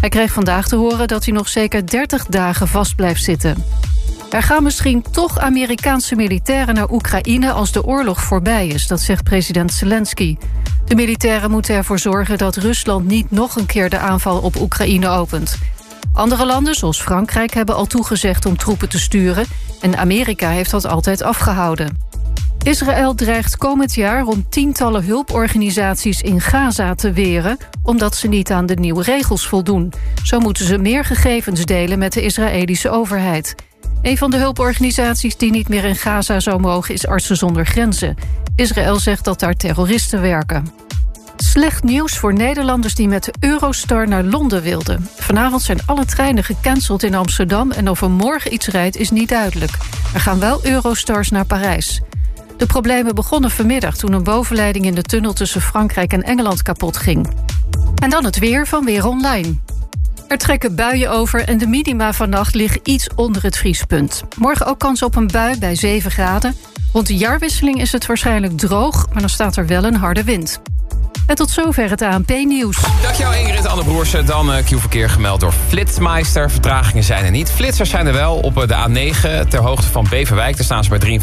Hij kreeg vandaag te horen dat hij nog zeker 30 dagen vast blijft zitten. Er gaan misschien toch Amerikaanse militairen naar Oekraïne als de oorlog voorbij is, dat zegt president Zelensky. De militairen moeten ervoor zorgen dat Rusland niet nog een keer de aanval op Oekraïne opent. Andere landen, zoals Frankrijk, hebben al toegezegd om troepen te sturen... en Amerika heeft dat altijd afgehouden. Israël dreigt komend jaar om tientallen hulporganisaties in Gaza te weren... omdat ze niet aan de nieuwe regels voldoen. Zo moeten ze meer gegevens delen met de Israëlische overheid. Een van de hulporganisaties die niet meer in Gaza zou mogen... is Artsen zonder Grenzen. Israël zegt dat daar terroristen werken. Slecht nieuws voor Nederlanders die met de Eurostar naar Londen wilden. Vanavond zijn alle treinen gecanceld in Amsterdam... en of er morgen iets rijdt is niet duidelijk. Er gaan wel Eurostars naar Parijs. De problemen begonnen vanmiddag toen een bovenleiding in de tunnel... tussen Frankrijk en Engeland kapot ging. En dan het weer van Weer Online. Er trekken buien over en de minima vannacht liggen iets onder het vriespunt. Morgen ook kans op een bui bij 7 graden. Rond de jaarwisseling is het waarschijnlijk droog... maar dan staat er wel een harde wind. En tot zover het ANP-nieuws. Dankjewel Ingrid Anne Broersen. Dan uh, Q-verkeer gemeld door Flitsmeister. Vertragingen zijn er niet. Flitsers zijn er wel op eh, de A9 ter hoogte van Beverwijk. Daar staan ze bij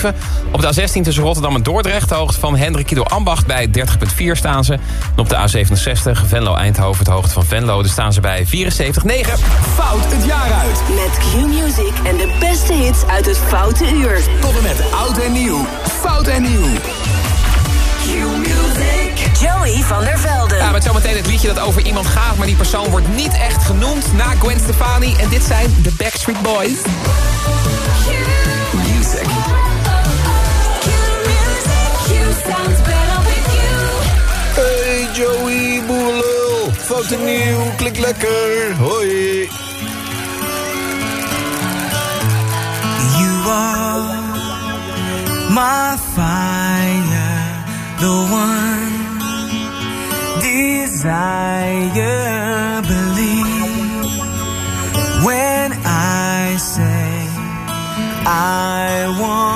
53,7. Op de A16 tussen Rotterdam en Dordrecht... ter hoogte van Hendrik Kido Ambacht bij 30,4 staan ze. En op de A67 Venlo-Eindhoven, ter hoogte van Venlo... daar staan ze bij 74,9. Fout het jaar uit. Met Q-Music en de beste hits uit het Foute Uur. Tot en met oud en nieuw. Fout en nieuw. Joey van der Velde. Ja, met zometeen het liedje dat over iemand gaat... maar die persoon wordt niet echt genoemd na Gwen Stefani. En dit zijn de Backstreet Boys. Music. Hey Joey, boelul. Fout en nieuw, klik lekker. Hoi. You are my fire, the one desire. Believe when I say I want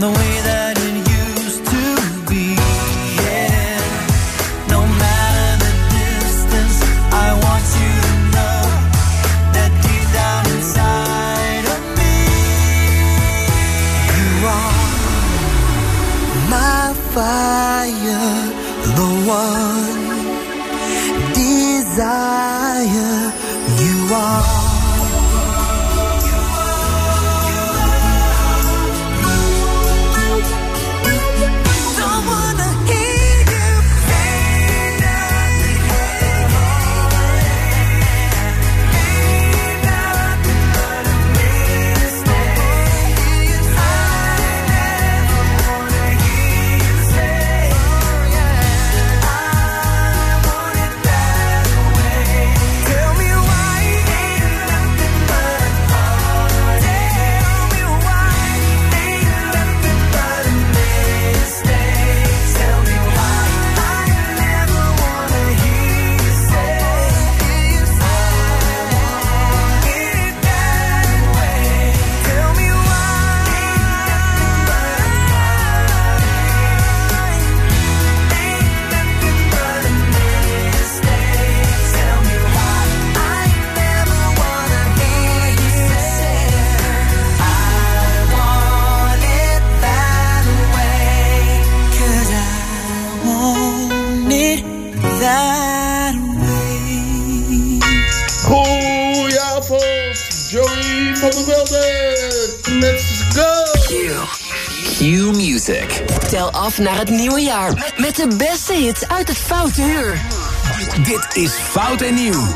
from the way Naar het nieuwe jaar met, met de beste hits uit het Foute Uur. Dit is Fout en Nieuw.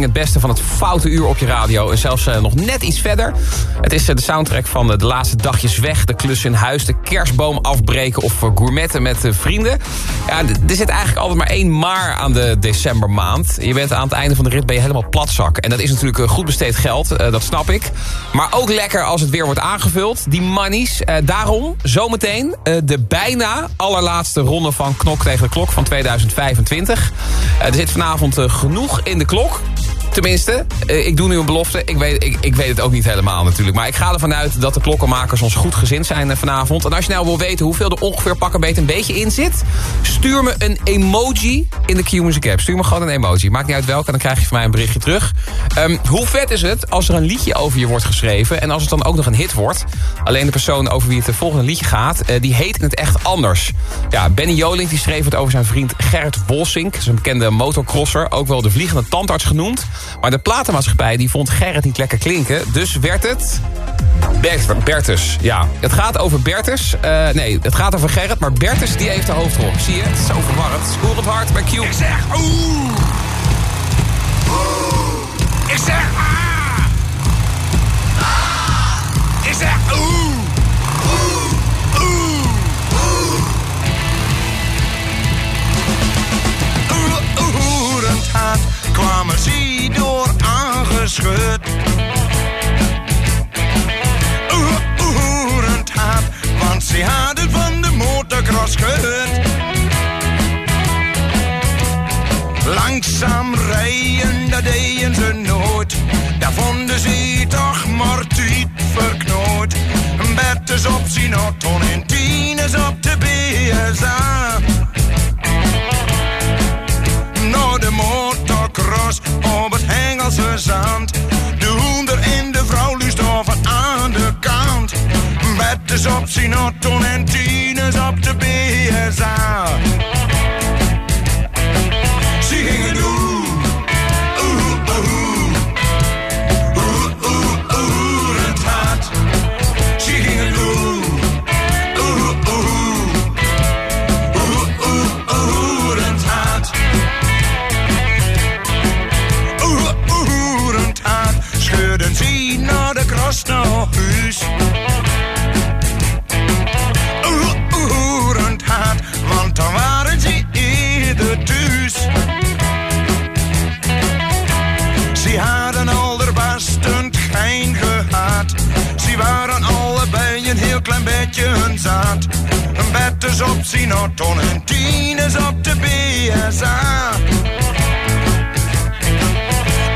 Het beste van het foute uur op je radio. En zelfs eh, nog net iets verder. Het is eh, de soundtrack van eh, de laatste dagjes weg. De klus in huis, de kerstboom afbreken of gourmetten met vrienden. Ja, er zit eigenlijk altijd maar één maar aan de decembermaand. Je bent aan het einde van de rit ben je helemaal platzak. En dat is natuurlijk goed besteed geld, dat snap ik. Maar ook lekker als het weer wordt aangevuld. Die monies. Daarom zometeen de bijna allerlaatste ronde van Knok tegen de Klok van 2025. Eh, er zit vanavond genoeg in de klok. Tenminste, eh, ik doe nu een belofte. Ik weet, ik, weet het ook niet helemaal natuurlijk. Maar ik ga ervan uit dat de klokkenmakers ons goed gezind zijn eh, vanavond. En als je nou wil weten hoeveel er ongeveer pak een beetje een beetje in zit... stuur me een emoji in de Q-Music app. Stuur me gewoon een emoji. Maakt niet uit welke, dan krijg je van mij een berichtje terug. Ehm, hoe vet is het als er een liedje over je wordt geschreven... en als het dan ook nog een hit wordt? Alleen de persoon over wie het de volgende liedje gaat... eh, die heet in het echt anders. Ja, Benny Jolink die schreef het over zijn vriend Gerrit Wolsink. Een bekende motocrosser, ook wel de vliegende tandarts genoemd. Maar de platenmaatschappij die vond Gerrit niet lekker klinken. Dus werd het... Bert, Bertus, ja. Het gaat over Bertus. Eh, nee, het gaat over Gerrit, maar Bertus die heeft de hoofdrol. Zie je? Het is zo verwarrend. Scoor het hard bij Q. Ik zeg oeh. Oeh. Ik zeg ah. Ah. Ik. Oeh. Kwamen ze door aangeschud. Oerend hard, want ze hadden van de motocross gehoord. Langzaam rijden, dat deden ze nooit. Daar vonden ze toch maar verknoot. Bertus op zijn auto en Tines is op de BSA.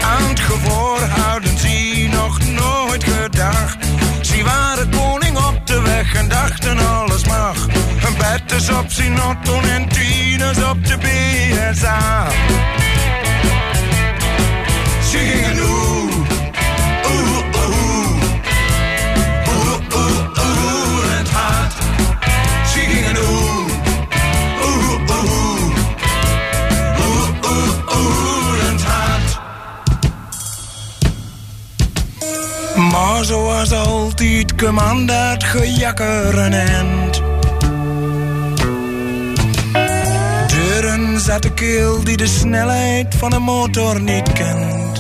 Aan het gevoor hadden ze nog nooit gedacht. Ze waren koning op de weg en dachten alles mag. Een bed is op auto en tien op de BSA. Zoals altijd dat gejakker een end. Deuren zat de keel die de snelheid van een motor niet kent.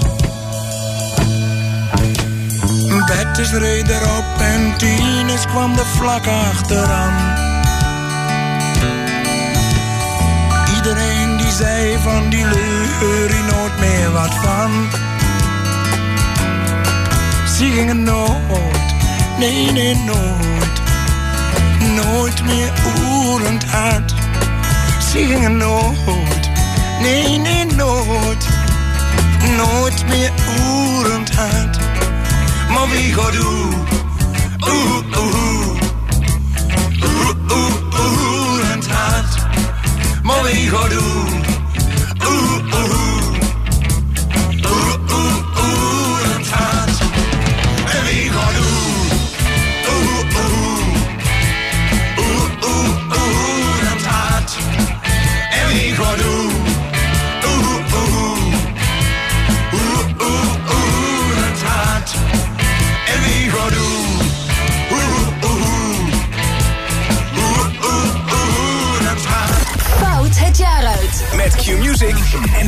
Bettes reed erop en Tines kwam er vlak achteraan. Iedereen die zei van die leur nooit meer wat van. Ze gingen nooit, nee nee nooit, nooit meer oerend. Ze gingen nooit, nee nee nooit, nooit meer oerend hard. Maar wie gaat doen? Oeh, oeh, en het hart. Maar wie gaat?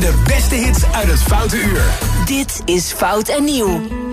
De beste hits uit het Foute Uur. Dit is Fout en Nieuw.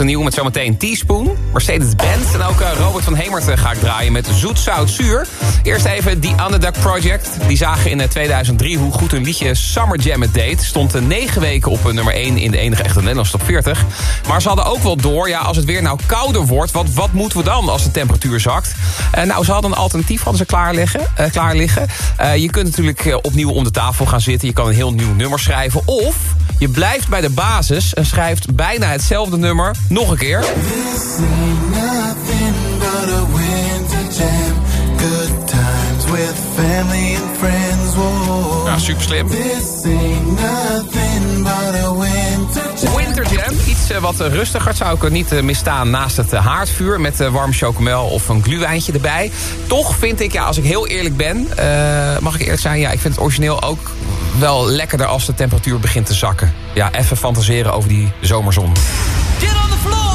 En nieuw met zometeen Teaspoon, Mercedes-Benz... en ook eh, Robert van Hemert eh, ga ik draaien met Zoet, Zout, Zuur. Eerst even The Underdog Project. Die zagen in eh, 2003 hoe goed hun liedje Summer Jam het deed. Stond eh, negen weken op eh, nummer 1 in de enige echte Nederlandse top 40. Maar ze hadden ook wel door, ja, als het weer nou kouder wordt... wat, wat moeten we dan als de temperatuur zakt? Eh, nou, ze hadden een alternatief hadden ze klaar liggen. eh, klaar liggen. Eh, je kunt natuurlijk eh, opnieuw om de tafel gaan zitten. Je kan een heel nieuw nummer schrijven. Of je blijft bij de basis en schrijft bijna hetzelfde nummer nog een keer. Ja, super slim. Winter jam. Iets eh, wat eh, rustiger. zou ik er niet eh, misstaan naast het haardvuur... met warm chocomel of een gluwijntje erbij. Toch vind ik, ja, als ik heel eerlijk ben... mag ik eerlijk zijn, ja, ik vind het origineel ook wel lekkerder... als de temperatuur begint te zakken. Ja, even fantaseren over die zomerzon. Get on the floor.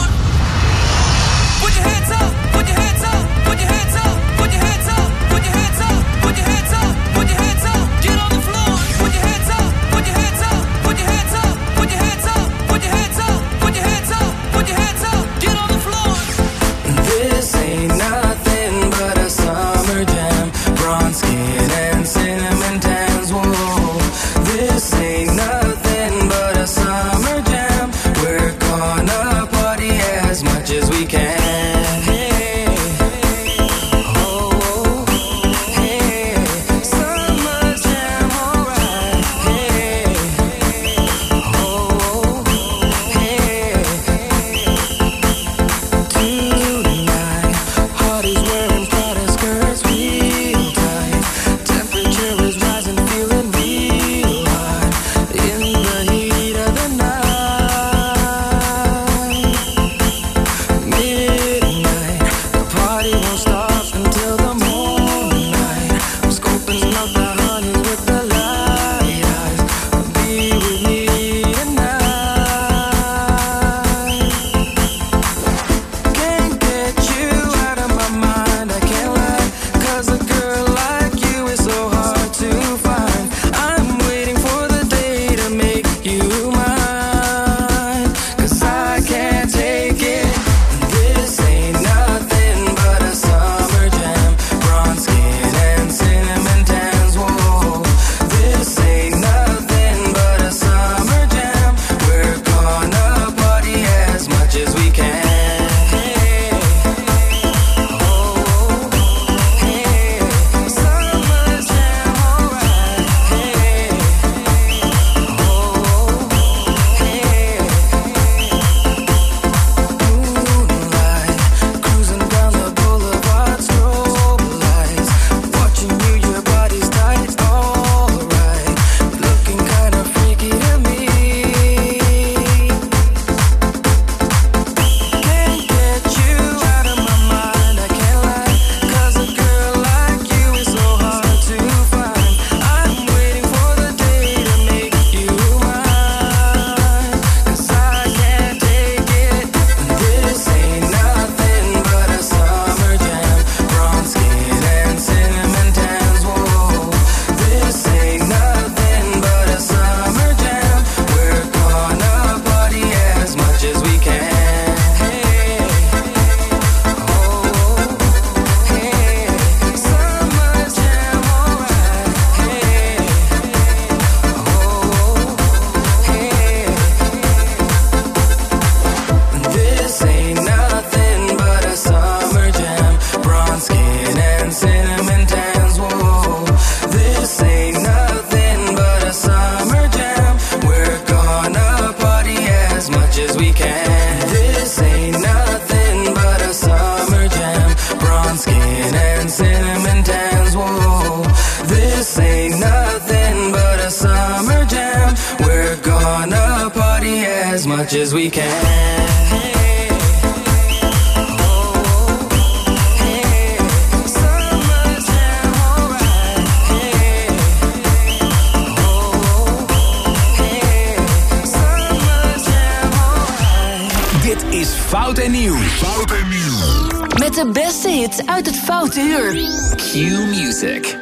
As much as we can. Dit is Fout en Nieuw. Fout en Nieuw. Met de beste hits uit het Foute Uur. Q Music.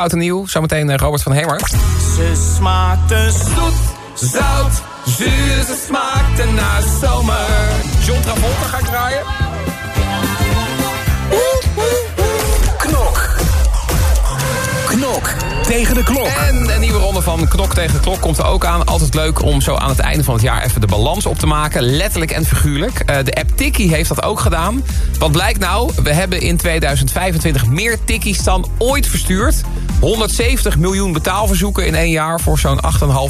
Fout en Nieuw. Zometeen eh, Robert van Hemert. Ze smaakte zoet. Zout, zuur, ze smaakte naar zomer. John Travolta ga ik draaien. Knok. Knok tegen de klok. En een nieuwe ronde van Knok tegen Klok komt er ook aan. Altijd leuk om zo aan het einde van het jaar even de balans op te maken. Letterlijk en figuurlijk. Eh, de app Tikkie heeft dat ook gedaan. Wat blijkt nou? We hebben in 2025 meer tikkies dan ooit verstuurd. 170 miljoen betaalverzoeken in één jaar voor zo'n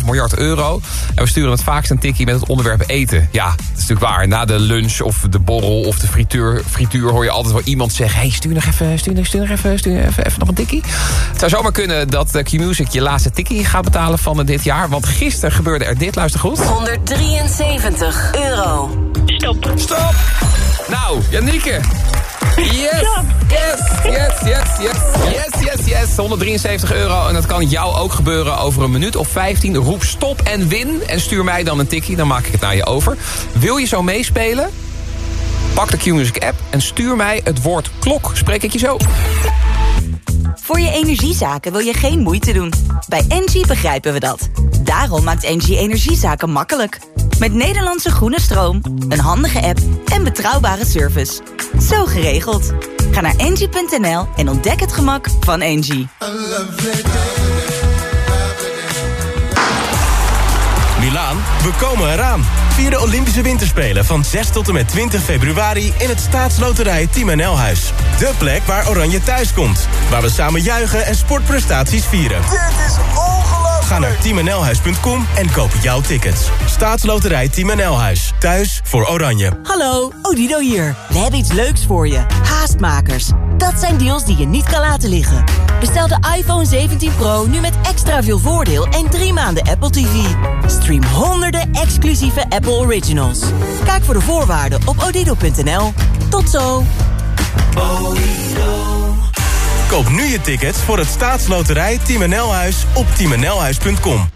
8,5 miljard euro. En we sturen het vaakst een tikkie met het onderwerp eten. Ja, dat is natuurlijk waar. Na de lunch of de borrel of de frituur, frituur hoor je altijd wel iemand zeggen... hey, stuur nog even, stuur, nog- stuur nog even, stuur even, even nog een tikkie. Het zou zomaar kunnen dat eh, Q-Music je laatste tikkie gaat betalen van eh, dit jaar. Want gisteren gebeurde er dit, luister goed. 173 euro. Stop. Stop! Nou, Janieke. Yes, yes, yes, yes, yes, yes, yes, yes. 173 euro en dat kan jou ook gebeuren over een minuut of 15. Roep stop en win en stuur mij dan een tikkie, dan maak ik het naar je over. Wil je zo meespelen? Pak de Q-Music app en stuur mij het woord klok. Spreek ik je zo. Voor je energiezaken wil je geen moeite doen. Bij Engie begrijpen we dat. Daarom maakt Engie energiezaken makkelijk. Met Nederlandse groene stroom, een handige app en betrouwbare service. Zo geregeld. Ga naar engie.nl en ontdek het gemak van Engie. Milaan, we komen eraan. Vier de Olympische Winterspelen van 6 tot en met 20 februari... in het staatsloterij Team NL Huis. De plek waar Oranje thuis komt. Waar we samen juichen en sportprestaties vieren. Dit is. Ga naar teamnlhuis.com en koop jouw tickets. Staatsloterij Team NL Huis. Thuis voor Oranje. Hallo, Odido hier. We hebben iets leuks voor je. Haastmakers. Dat zijn deals die je niet kan laten liggen. Bestel de iPhone 17 Pro nu met extra veel voordeel en drie maanden Apple TV. Stream honderden exclusieve Apple Originals. Kijk voor de voorwaarden op odido.nl. Tot zo. Koop nu je tickets voor het staatsloterij Team NL Huis op teamnlhuis.com.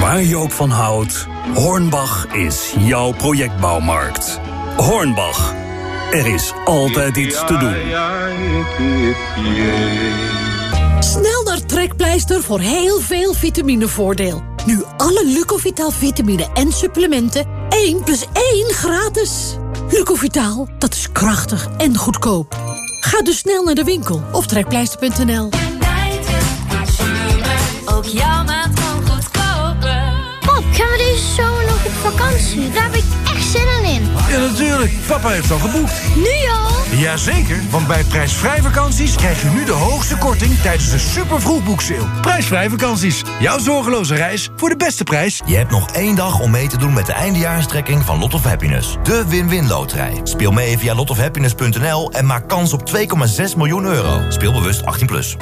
Waar je ook van houdt, Hornbach is jouw projectbouwmarkt. Hornbach, er is altijd iets te doen. Snel naar Trekpleister voor heel veel vitaminevoordeel. Nu alle Lucovital vitamine en supplementen 1 plus 1 gratis. Lucovital, dat is krachtig en goedkoop. Ga dus snel naar de winkel of trekpleister.nl. Ook jouw maand kan goedkoper. Pap, gaan we deze zomer nog op vakantie? Daar heb ik in. Ja, natuurlijk. Papa heeft al geboekt. Nu al? Jazeker, want bij prijsvrij vakanties krijg je nu de hoogste korting tijdens de super vroegboekseil. Prijsvrij vakanties. Jouw zorgeloze reis voor de beste prijs. Je hebt nog één dag om mee te doen met de eindejaarstrekking van Lot of Happiness. De win-win loterij. Speel mee via lotofhappiness.nl en maak kans op 2,6 miljoen euro. Speel bewust 18+. Plus.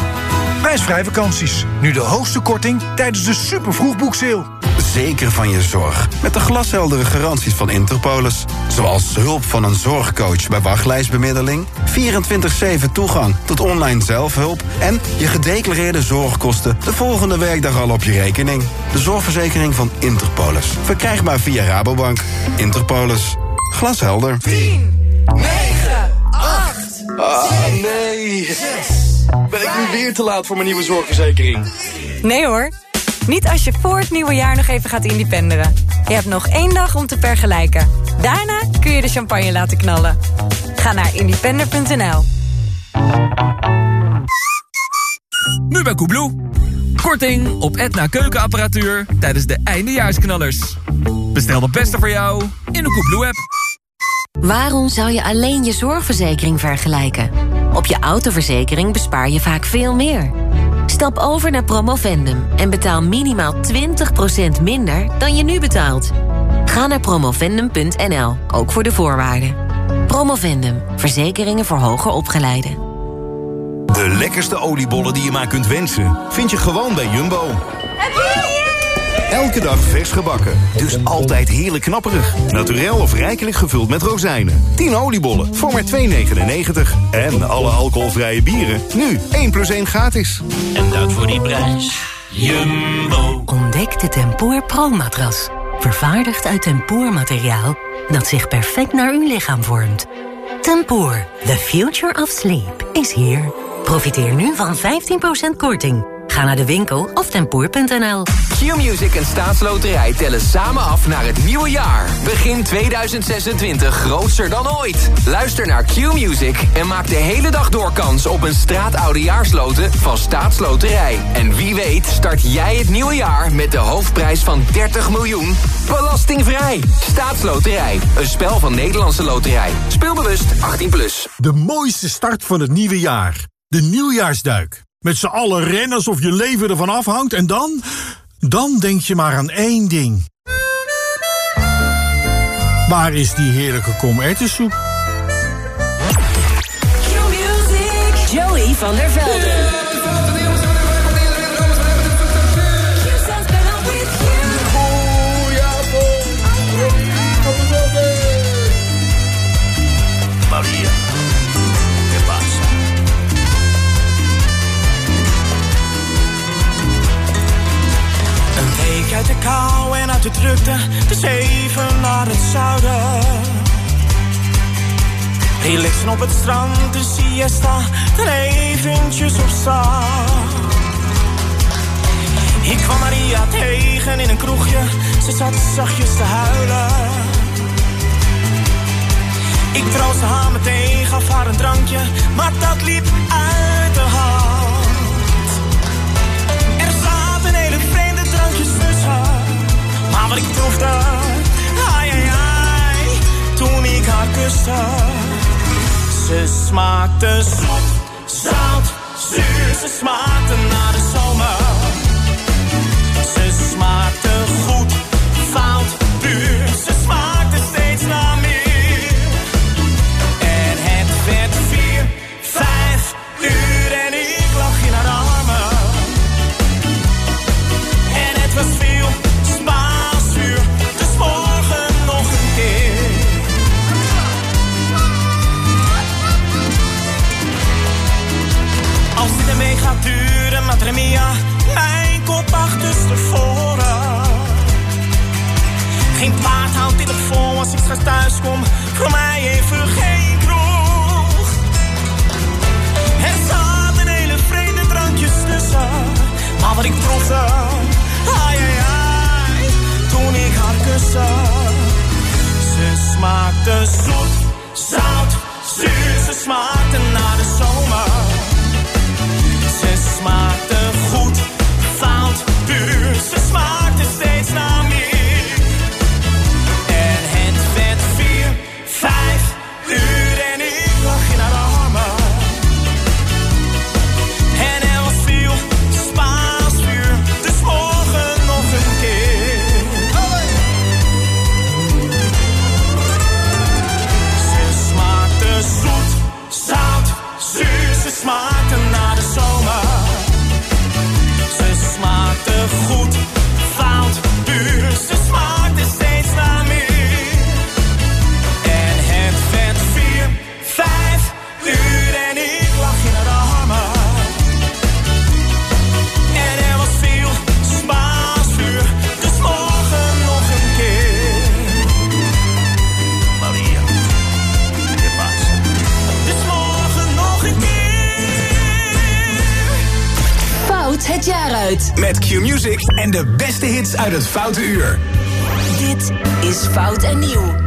Prijsvrij vakanties. Nu de hoogste korting tijdens de super vroegboekseil. zeker van je zorg. Met de glasheldere garanties van Interpolis. Zoals hulp van een zorgcoach bij wachtlijstbemiddeling... 24-7 toegang tot online zelfhulp... en je gedeclareerde zorgkosten de volgende werkdag al op je rekening. De zorgverzekering van Interpolis. Verkrijgbaar via Rabobank. Interpolis. Glashelder. 10, 9, 8, Ah, nee. Ben ik nu weer te laat voor mijn nieuwe zorgverzekering? Nee hoor. Niet als je voor het nieuwe jaar nog even gaat independeren. Je hebt nog één dag om te vergelijken. Daarna kun je de champagne laten knallen. Ga naar independer.nl. Nu bij Koebloe. Korting op Etna keukenapparatuur tijdens de eindejaarsknallers. Bestel de beste voor jou in de Koebloe-app. Waarom zou je alleen je zorgverzekering vergelijken? Op je autoverzekering bespaar je vaak veel meer. Stap over naar Promovendum en betaal minimaal 20% minder dan je nu betaalt. Ga naar promovendum.nl, ook voor de voorwaarden. Promovendum, verzekeringen voor hoger opgeleiden. De lekkerste oliebollen die je maar kunt wensen... vind je gewoon bij Jumbo. Elke dag vers gebakken, dus altijd heerlijk knapperig. Naturel of rijkelijk gevuld met rozijnen. 10 oliebollen voor maar 2,99. En alle alcoholvrije bieren, nu 1 plus 1 gratis. En dat voor die prijs. Jumbo. Ontdek de Tempoor Pro-matras. Vervaardigd uit tempoormateriaal dat zich perfect naar uw lichaam vormt. Tempoor, the future of sleep, is here. Profiteer nu van 15% korting. Ga naar de winkel of tempoor.nl. Q-Music en Staatsloterij tellen samen af naar het nieuwe jaar. Begin 2026 grootser dan ooit. Luister naar Q-Music en maak de hele dag door kans op een straatoudejaarsloten van Staatsloterij. En wie weet start jij het nieuwe jaar met de hoofdprijs van 30 miljoen. Belastingvrij. Staatsloterij. Een spel van Nederlandse Loterij. Speelbewust 18+. Plus. De mooiste start van het nieuwe jaar. De nieuwjaarsduik. Met z'n allen rennen alsof je leven ervan afhangt en dan... Dan denk je maar aan één ding. Waar is die heerlijke komertensoep? Joey van der Velden. Uit de kou en uit de drukte, dus even naar het zuiden. Relaxen op het strand, de siesta, er eventjes op staan. Ik kwam Maria tegen in een kroegje, ze zat zachtjes te huilen. Ik troostte haar meteen, gaf haar een drankje, maar dat liep uit de hand. Ik proefde, ai ai ai, toen ik haar kuste. Ze smaakte zoet, zout, zuur, ze smaakte naar de zomer. Straks thuis kom. Voor mij even geen kroeg. Er zaten hele vreemde drankjes tussen. Maar wat ik proefde, ai ai ai, toen ik haar kuste. Ze smaakte zoet, zout, zuur. Ze smaakte naar de zomer. Met Q-Music en de beste hits uit het Foute Uur. Dit is Fout en Nieuw.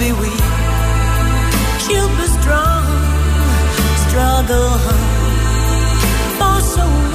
Be weak, she'll be strong, struggle for so long.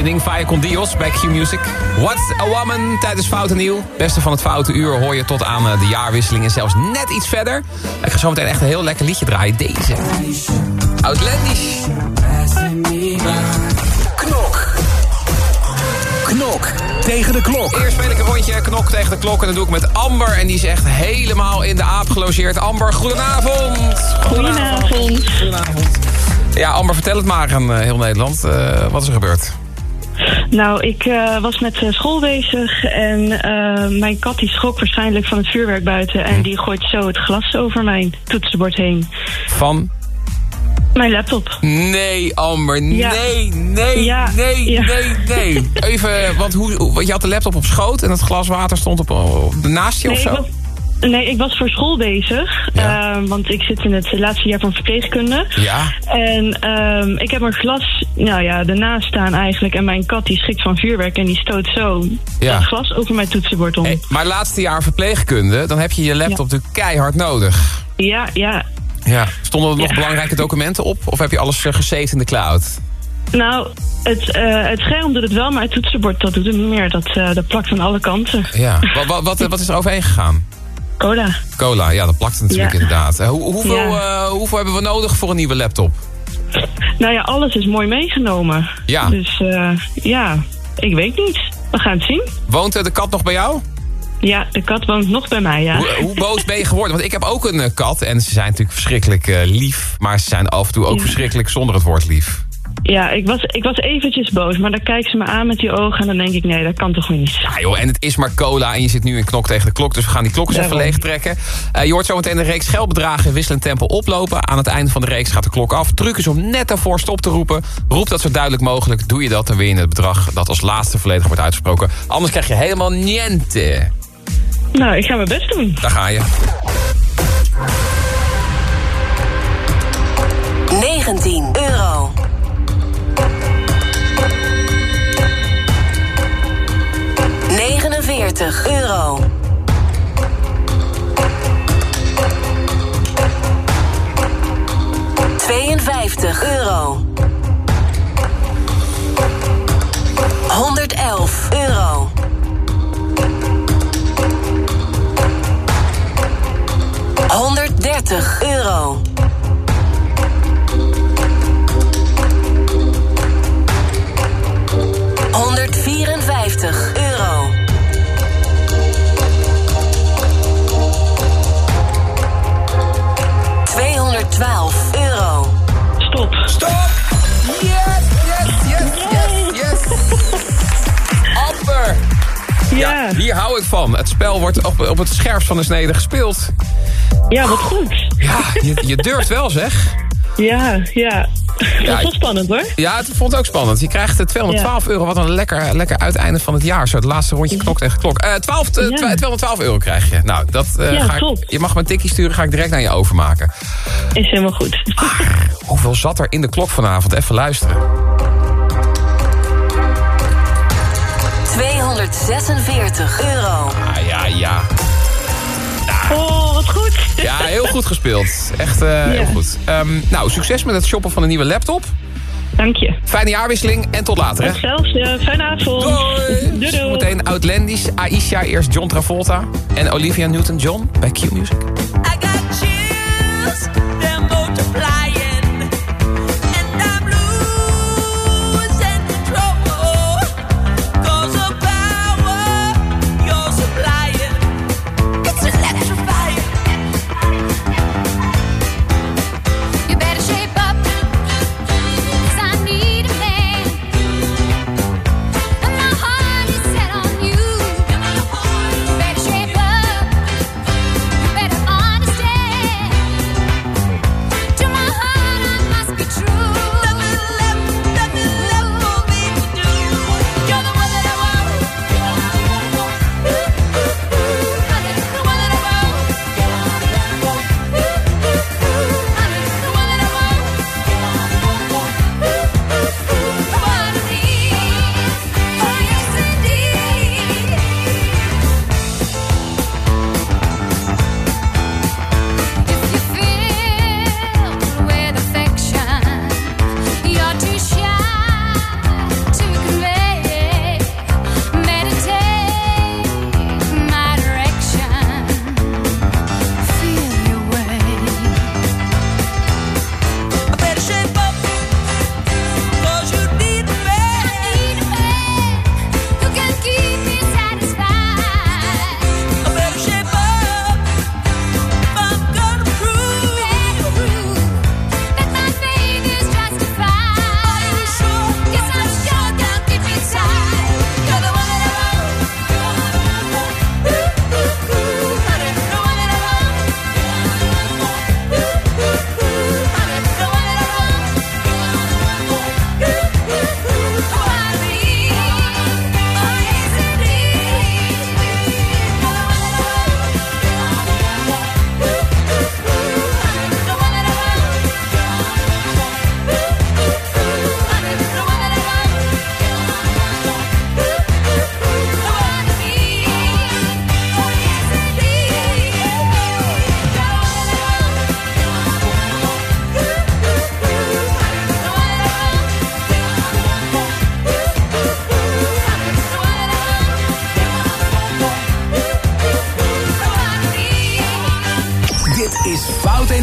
Vlaamse uitvinding, Faya con Dios bij Q-Music. What's a Woman tijdens Fout en Nieuw. Beste van het Foute Uur hoor je tot aan eh, de jaarwisseling en zelfs net iets verder. Ik ga zo meteen echt een heel lekker liedje draaien. Deze. Outlandish. Knok. Knok tegen de klok. Eerst speel ik een rondje knok tegen de klok en dat doe ik met Amber. En die is echt helemaal in de aap gelogeerd. Amber, goedenavond. Goedenavond. Goedenavond. Ja, Amber, vertel het maar aan eh, heel Nederland. Eh, wat is er gebeurd? Nou, ik eh, was met eh, school bezig en eh, mijn kat die schrok waarschijnlijk van het vuurwerk buiten. En die gooit zo het glas over mijn toetsenbord heen. Van? Mijn laptop. Nee, Amber. Ja. Nee, nee, Ja, nee, ja. nee, nee. Even, want hoe, want je had de laptop op schoot en het glas water stond op, op naast je Nee, of zo? Nee, ik was voor school bezig. eh, want ik zit in het laatste jaar van verpleegkunde. Ja. En ehm, ik heb een glas nou ja, ernaast staan eigenlijk. En mijn kat die schrikt van vuurwerk en die stoot zo Ja. dat glas over mijn toetsenbord om. Maar laatste jaar verpleegkunde, dan heb je je laptop natuurlijk keihard nodig. Ja, ja. Ja. Stonden er nog Ja. belangrijke documenten op? Of heb je alles uh, gesaved in de cloud? Nou, het, eh, het scherm doet het wel, maar het toetsenbord dat doet het niet meer. Dat, eh, dat plakt aan alle kanten. Ja. wat, wat, wat, wat is er overheen gegaan? Cola. Cola, ja, dat plakt natuurlijk Ja. inderdaad. Eh, hoe- hoeveel, Ja. eh, hoeveel hebben we nodig voor een nieuwe laptop? Nou ja, alles is mooi meegenomen. Ja. Dus eh, ja, ik weet niet. We gaan het zien. Woont de kat nog bij jou? Ja, de kat woont nog bij mij, ja. Hoe, hoe boos ben je geworden? Want ik heb ook een kat en ze zijn natuurlijk verschrikkelijk lief. Maar ze zijn af en toe ook Ja. verschrikkelijk zonder het woord lief. Ja, ik was, ik was eventjes boos, maar dan kijkt ze me aan met die ogen en dan denk ik, nee, dat kan toch niet. Ja joh, en het is maar cola en je zit nu in knok tegen de klok. Dus we gaan die klok eens even leeg trekken. Eh, je hoort zometeen de reeks geldbedragen in wisselend tempo oplopen. Aan het einde van de reeks gaat de klok af. Truc is om net daarvoor stop te roepen. Roep dat zo duidelijk mogelijk. Doe je dat, dan win je het bedrag dat als laatste volledig wordt uitgesproken. Anders krijg je helemaal niente. Nou, ik ga mijn best doen. Daar ga je. 19 euro. Negenenveertig euro. Tweeënvijftig euro. 111 euro. 130 euro. 154 euro. Tweehonderdtwaalf euro. Stop. Stop! Yes, yes, yes, yes, yes. Amper! Ja, hier hou ik van. Het spel wordt op, op het scherpst van de snede gespeeld. Ja, wat goed. Ja, je, je durft wel zeg. Ja, ja. Dat Ja, is wel spannend hoor. Ja, het vond het ook spannend. Je krijgt eh, 212 euro. Wat een lekker, lekker uiteinde van het jaar. Zo, het laatste rondje knok tegen klok. Eh 12, eh, Ja. 212 euro krijg je. Nou, dat eh, Ja, ga ik, je mag me een tikkie sturen. Ga ik direct naar je overmaken. Is helemaal goed. Hoeveel zat er in de klok vanavond? Even luisteren. 246 euro. Ah, ja, ja. Ja, heel goed gespeeld. Echt eh, heel goed. Ehm, nou, succes met het shoppen van een nieuwe laptop. Dank je. Fijne jaarwisseling en tot later. Hè? Hetzelfde. Fijne avond. Doei. Doei, doei. Meteen Outlandish, Aisha, eerst John Travolta en Olivia Newton-John bij Q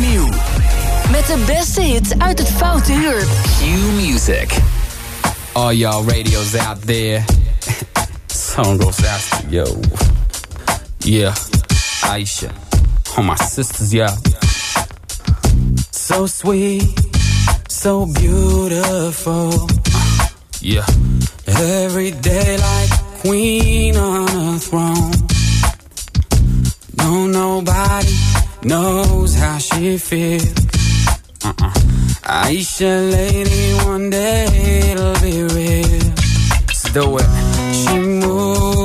nieuw. Met de beste hits uit het Foute Uur. Q Music. All y'all radios out there. Song goes out to yo. Yeah, Aisha. All my sisters, yeah. So sweet, so beautiful. Yeah, every day like a queen on a throne. No, nobody knows how she feels. Uh-uh. Aisha, lady, one day it'll be real. Let's do. She moves,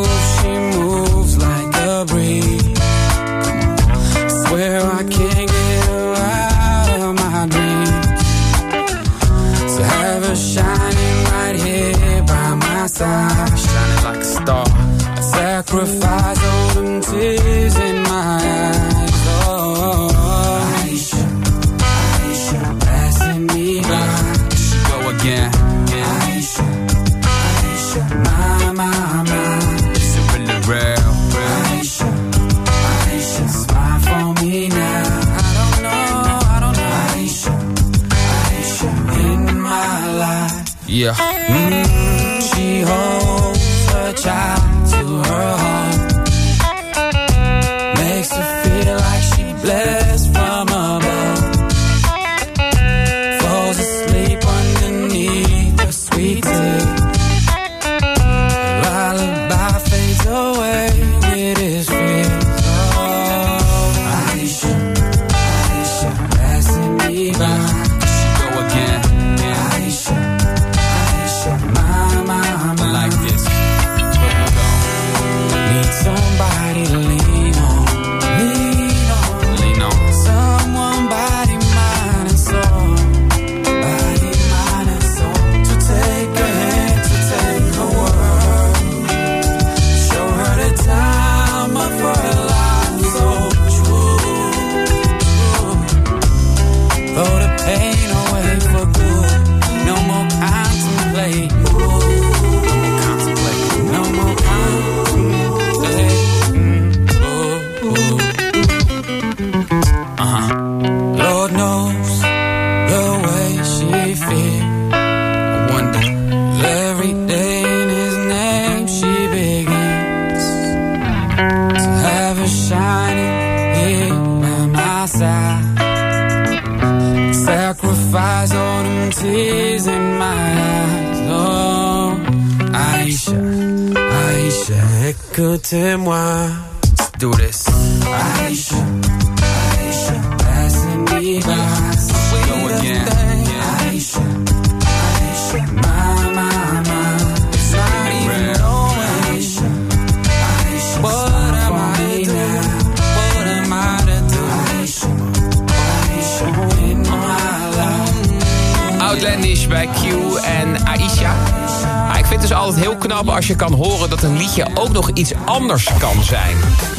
anders kan zijn.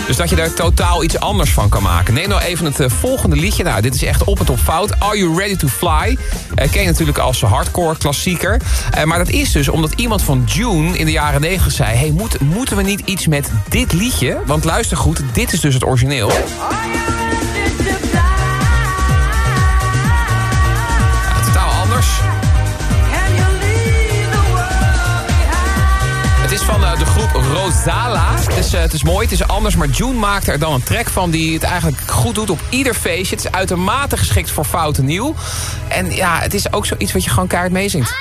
Dus dat je daar totaal iets anders van kan maken. Neem nou even het eh, volgende liedje. Nou, dit is echt op en top fout. Are You Ready to Fly? Eh, ken je natuurlijk als hardcore klassieker. Eh, maar dat is dus omdat iemand van June in de jaren 90 zei... Hey, moet, moeten we niet iets met dit liedje? Want luister goed, dit is dus het origineel. Rosala. Het is, eh, het is mooi, het is anders, maar June maakte er dan een track van... die het eigenlijk goed doet op ieder feestje. Het is uitermate geschikt voor fout en nieuw. En ja, het is ook zoiets wat je gewoon kaart meezingt.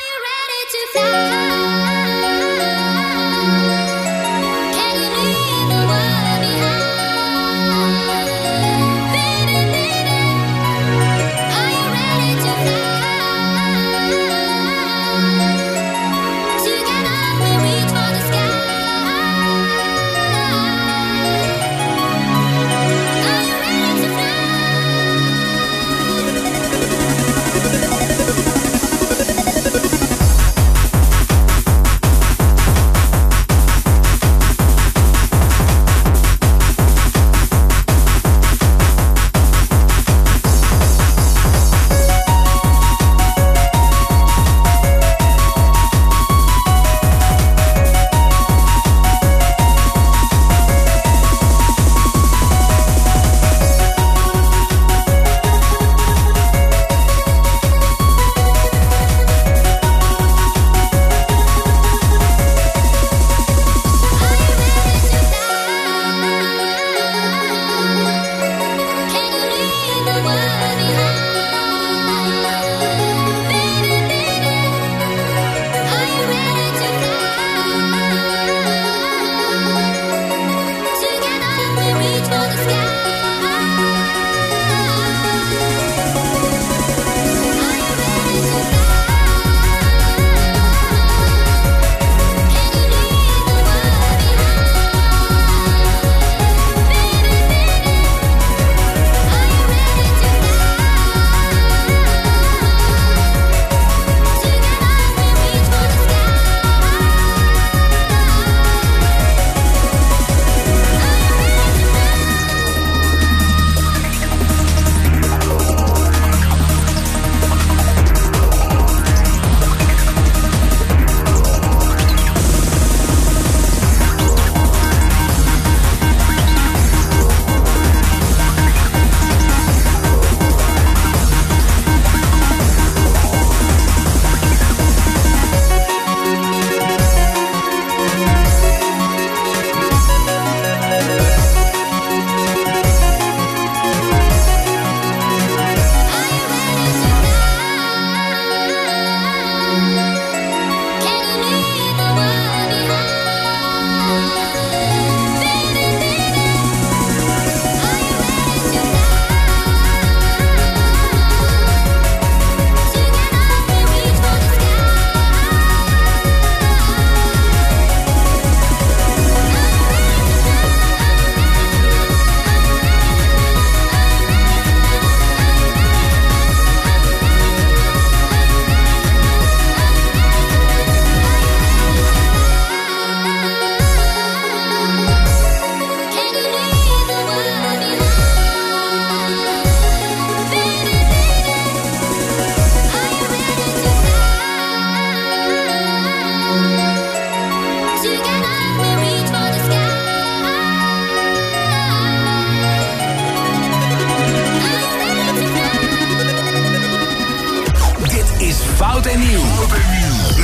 Oud en nieuw.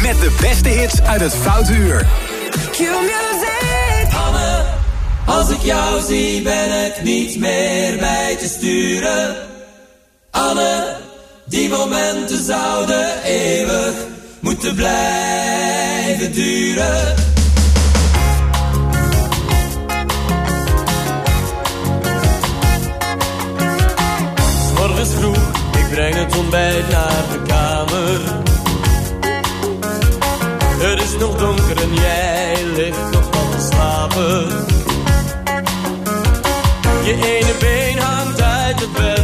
Met de beste hits uit het Foute Uur. Anne, als ik jou zie ben ik niet meer bij te sturen. Anne, die momenten zouden eeuwig moeten blijven duren. Breng het ontbijt naar de kamer. Het is nog donker en jij ligt nog wat te slapen. Je ene been hangt uit het bed,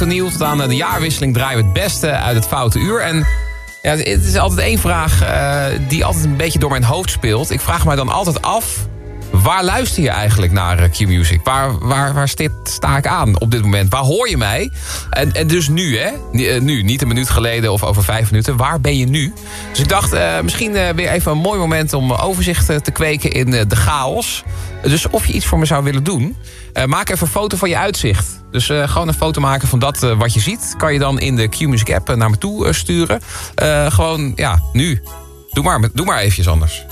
Foute Nieuw. De jaarwisseling draaien we het beste uit het Foute Uur. En ja, het is altijd één vraag eh, die altijd een beetje door mijn hoofd speelt. Ik vraag mij dan altijd af... Waar luister je eigenlijk naar eh, Q-Music? Waar, waar, waar sta, ik aan op dit moment? Waar hoor je mij? En, en dus nu, hè? Eh, Nu, niet een minuut geleden of over vijf minuten. Waar ben je nu? Dus ik dacht, eh, misschien weer even een mooi moment... om overzicht te kweken in de chaos. Dus of je iets voor me zou willen doen... maak even een foto van je uitzicht. Dus gewoon een foto maken van dat wat je ziet. Kan je dan in de Q-Music app naar me toe sturen. Gewoon, ja, nu. Doe maar, doe maar eventjes anders.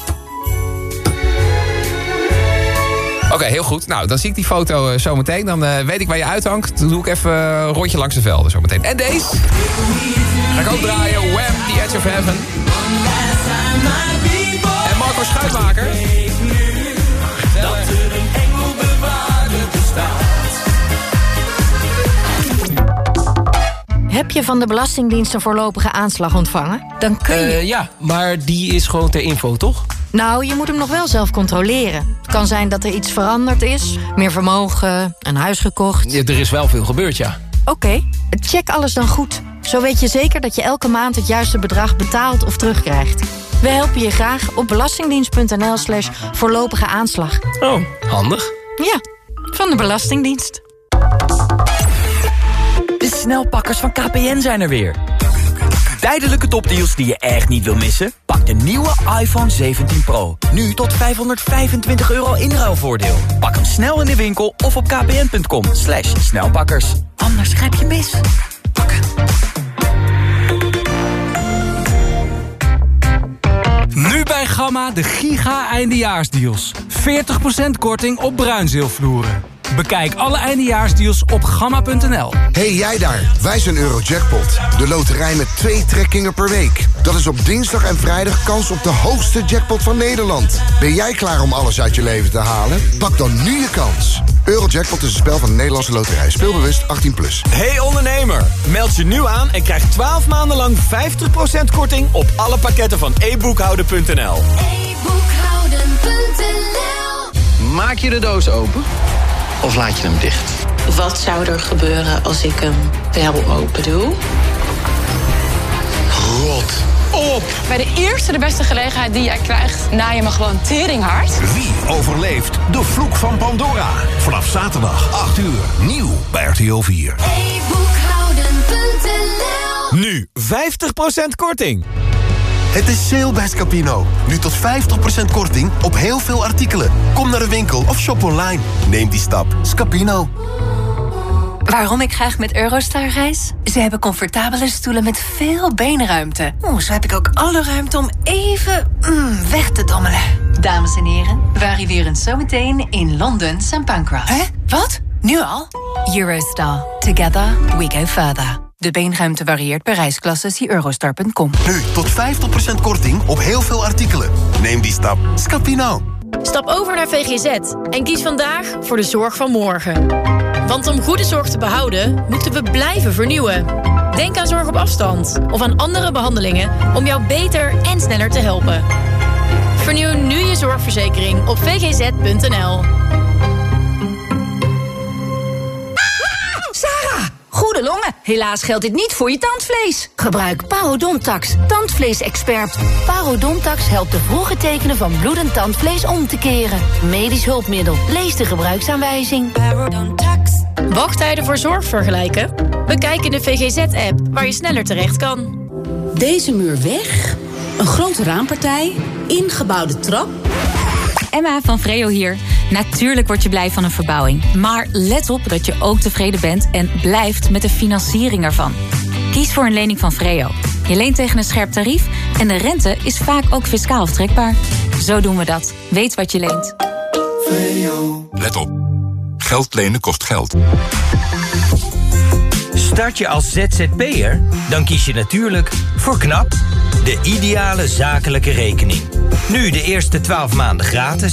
Oké, heel goed. Nou, dan zie ik die foto uh, zometeen. Dan uh, weet ik waar je uithangt. Dan doe ik even een rondje langs de velden zometeen. En deze ga ik ook draaien. Wham, The Edge of Heaven. En Marco Schuitmaker. Dat er een engelbewaarder bestaat. Heb je van de Belastingdienst een voorlopige aanslag ontvangen? Dan kun je... Eh, ja, maar die is gewoon ter info, toch? Nou, je moet hem nog wel zelf controleren. Het kan zijn dat er iets veranderd is. Meer vermogen, een huis gekocht. Ja, er is wel veel gebeurd, ja. Oké, check alles dan goed. Zo weet je zeker dat je elke maand het juiste bedrag betaalt of terugkrijgt. We helpen je graag op belastingdienst.nl slash voorlopige aanslag. Oh, handig. Ja, van de Belastingdienst. De snelpakkers van KPN zijn er weer. Tijdelijke topdeals die je echt niet wil missen? Pak de nieuwe iPhone 17 Pro. Nu tot 525 euro inruilvoordeel. Pak hem snel in de winkel of op kpn.com. Slash snelpakkers. Anders grijp je mis. Nu bij Gamma de giga eindejaarsdeals. 40% korting op bruinzeelvloeren. Bekijk alle eindejaarsdeals op gamma.nl. Hey jij daar, wij zijn Eurojackpot. De loterij met twee trekkingen per week. Dat is op dinsdag en vrijdag kans op de hoogste jackpot van Nederland. Ben jij klaar om alles uit je leven te halen? Pak dan nu je kans. Eurojackpot is een spel van de Nederlandse Loterij. Speelbewust 18+. Plus. Hey ondernemer, meld je nu aan en krijg 12 maanden lang 50% korting op alle pakketten van e-boekhouden.nl. Maak je de doos open of laat je hem dicht? Wat zou er gebeuren als ik hem wel open doe? Rot op! Bij de eerste de beste gelegenheid die jij krijgt, na je me gewoon teringhard. Wie overleeft de vloek van Pandora? Vanaf zaterdag 8 uur. Nieuw bij RTL 4. Nu 50% korting. Het is sale bij Scapino. Nu tot 50% korting op heel veel artikelen. Kom naar de winkel of shop online. Neem die stap. Scapino. Waarom ik graag met Eurostar reis? Ze hebben comfortabele stoelen met veel beenruimte. Oeh, zo heb ik ook alle ruimte om even mm, weg te dommelen. Dames en heren, we arriveren zometeen in Londen St. Pancras. Hè? Wat? Nu al? Eurostar. Together we go further. De beenruimte varieert per reisklasse. Zie eurostar.com. Nu tot 50% korting op heel veel artikelen. Neem die stap. Scapino. Stap over naar VGZ en kies vandaag voor de zorg van morgen. Want om goede zorg te behouden, moeten we blijven vernieuwen. Denk aan zorg op afstand of aan andere behandelingen om jou beter en sneller te helpen. Vernieuw nu je zorgverzekering op vgz.nl. Goede longen. Helaas geldt dit niet voor je tandvlees. Gebruik Parodontax, tandvleesexpert. Parodontax helpt de vroege tekenen van bloedend tandvlees om te keren. Medisch hulpmiddel. Lees de gebruiksaanwijzing. Parodontax. Wachttijden voor zorg vergelijken? Bekijk in de VGZ-app waar je sneller terecht kan. Deze muur weg, een grote raampartij, ingebouwde trap. Emma van Vreo hier. Natuurlijk word je blij van een verbouwing. Maar let op dat je ook tevreden bent en blijft met de financiering ervan. Kies voor een lening van Vreo. Je leent tegen een scherp tarief en de rente is vaak ook fiscaal aftrekbaar. Zo doen we dat. Weet wat je leent. Let op. Geld lenen kost geld. Start je als ZZP'er? Dan kies je natuurlijk voor KNAP, de ideale zakelijke rekening. Nu de eerste 12 maanden gratis